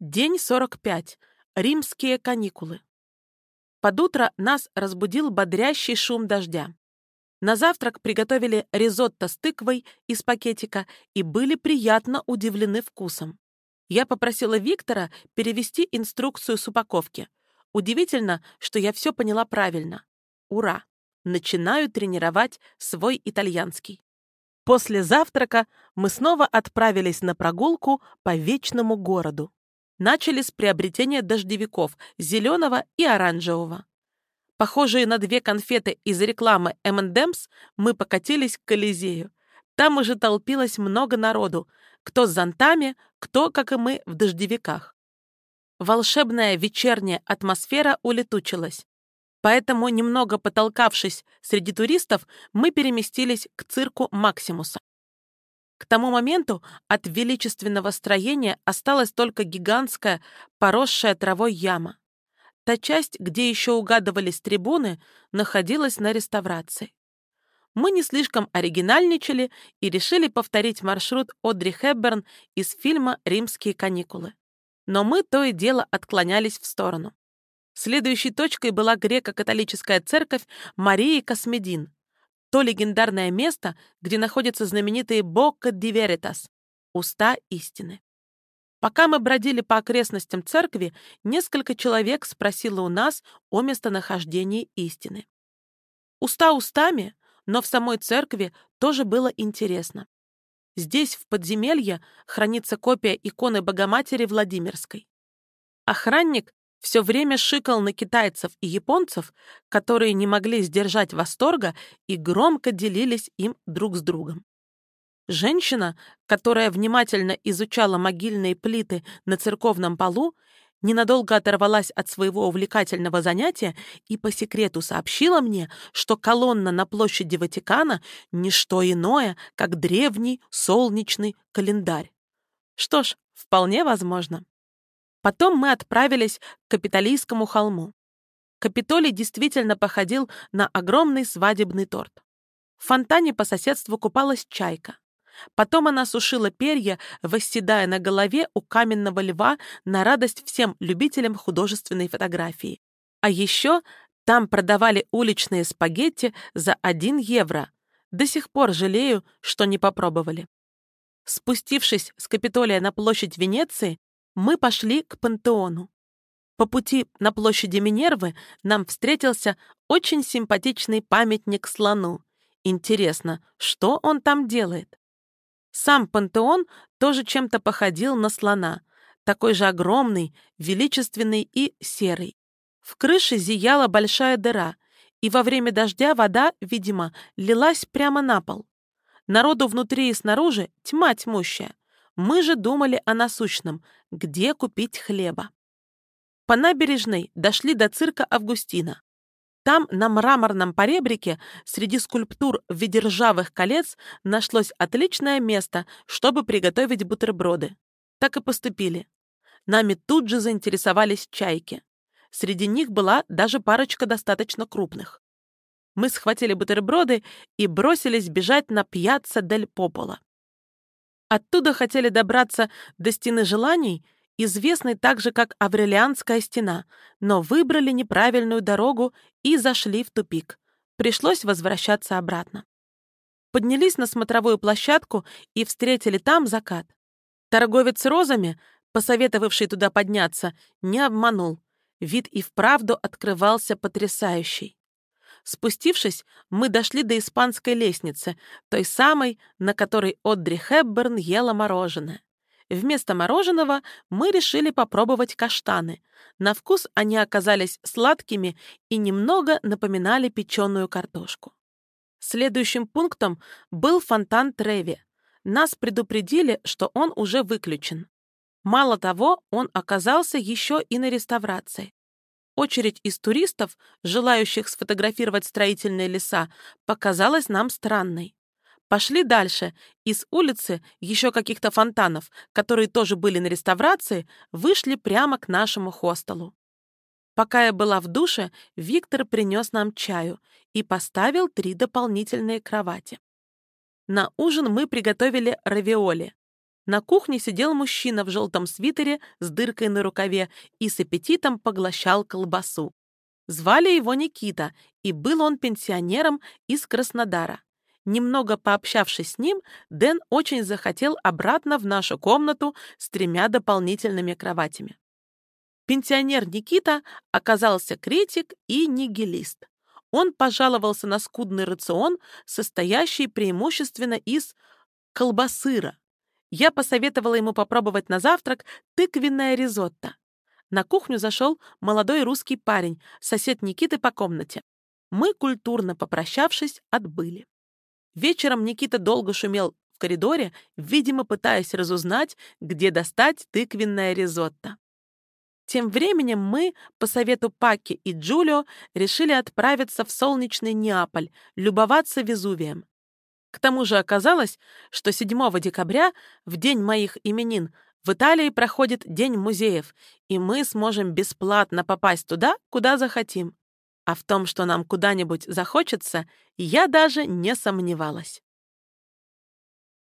День 45. Римские каникулы. Под утро нас разбудил бодрящий шум дождя. На завтрак приготовили ризотто с тыквой из пакетика и были приятно удивлены вкусом. Я попросила Виктора перевести инструкцию с упаковки. Удивительно, что я все поняла правильно. Ура! Начинаю тренировать свой итальянский. После завтрака мы снова отправились на прогулку по вечному городу начали с приобретения дождевиков зеленого и оранжевого. Похожие на две конфеты из рекламы M&M's, мы покатились к Колизею. Там уже толпилось много народу, кто с зонтами, кто, как и мы, в дождевиках. Волшебная вечерняя атмосфера улетучилась. Поэтому, немного потолкавшись среди туристов, мы переместились к цирку Максимуса. К тому моменту от величественного строения осталась только гигантская, поросшая травой яма. Та часть, где еще угадывались трибуны, находилась на реставрации. Мы не слишком оригинальничали и решили повторить маршрут Одри Хепберн из фильма «Римские каникулы». Но мы то и дело отклонялись в сторону. Следующей точкой была греко-католическая церковь Марии Космедин, то легендарное место, где находятся знаменитые Бокка ди Веритас — уста истины. Пока мы бродили по окрестностям церкви, несколько человек спросило у нас о местонахождении истины. Уста устами, но в самой церкви тоже было интересно. Здесь, в подземелье, хранится копия иконы Богоматери Владимирской. Охранник все время шикал на китайцев и японцев, которые не могли сдержать восторга и громко делились им друг с другом. Женщина, которая внимательно изучала могильные плиты на церковном полу, ненадолго оторвалась от своего увлекательного занятия и по секрету сообщила мне, что колонна на площади Ватикана — не что иное, как древний солнечный календарь. Что ж, вполне возможно. Потом мы отправились к Капитолийскому холму. Капитолий действительно походил на огромный свадебный торт. В фонтане по соседству купалась чайка. Потом она сушила перья, восседая на голове у каменного льва на радость всем любителям художественной фотографии. А еще там продавали уличные спагетти за 1 евро. До сих пор жалею, что не попробовали. Спустившись с Капитолия на площадь Венеции, мы пошли к пантеону. По пути на площади Минервы нам встретился очень симпатичный памятник слону. Интересно, что он там делает? Сам пантеон тоже чем-то походил на слона, такой же огромный, величественный и серый. В крыше зияла большая дыра, и во время дождя вода, видимо, лилась прямо на пол. Народу внутри и снаружи тьма тьмущая. Мы же думали о насущном, где купить хлеба. По набережной дошли до цирка Августина. Там, на мраморном поребрике, среди скульптур в виде ржавых колец, нашлось отличное место, чтобы приготовить бутерброды. Так и поступили. Нами тут же заинтересовались чайки. Среди них была даже парочка достаточно крупных. Мы схватили бутерброды и бросились бежать на пьяцца дель Пополо. Оттуда хотели добраться до стены желаний, известной также как Аврелианская стена, но выбрали неправильную дорогу и зашли в тупик. Пришлось возвращаться обратно. Поднялись на смотровую площадку и встретили там закат. Торговец розами, посоветовавший туда подняться, не обманул. Вид и вправду открывался потрясающий. Спустившись, мы дошли до испанской лестницы, той самой, на которой Одри Хепберн ела мороженое. Вместо мороженого мы решили попробовать каштаны. На вкус они оказались сладкими и немного напоминали печеную картошку. Следующим пунктом был фонтан Треви. Нас предупредили, что он уже выключен. Мало того, он оказался еще и на реставрации. Очередь из туристов, желающих сфотографировать строительные леса, показалась нам странной. Пошли дальше. Из улицы еще каких-то фонтанов, которые тоже были на реставрации, вышли прямо к нашему хостелу. Пока я была в душе, Виктор принес нам чаю и поставил три дополнительные кровати. На ужин мы приготовили равиоли. На кухне сидел мужчина в желтом свитере с дыркой на рукаве и с аппетитом поглощал колбасу. Звали его Никита, и был он пенсионером из Краснодара. Немного пообщавшись с ним, Дэн очень захотел обратно в нашу комнату с тремя дополнительными кроватями. Пенсионер Никита оказался критик и нигилист. Он пожаловался на скудный рацион, состоящий преимущественно из колбасыра. Я посоветовала ему попробовать на завтрак тыквенное ризотто. На кухню зашел молодой русский парень, сосед Никиты по комнате. Мы, культурно попрощавшись, отбыли. Вечером Никита долго шумел в коридоре, видимо, пытаясь разузнать, где достать тыквенное ризотто. Тем временем мы, по совету Паки и Джулио, решили отправиться в солнечный Неаполь, любоваться Везувием. К тому же оказалось, что 7 декабря, в день моих именин, в Италии проходит День музеев, и мы сможем бесплатно попасть туда, куда захотим. А в том, что нам куда-нибудь захочется, я даже не сомневалась.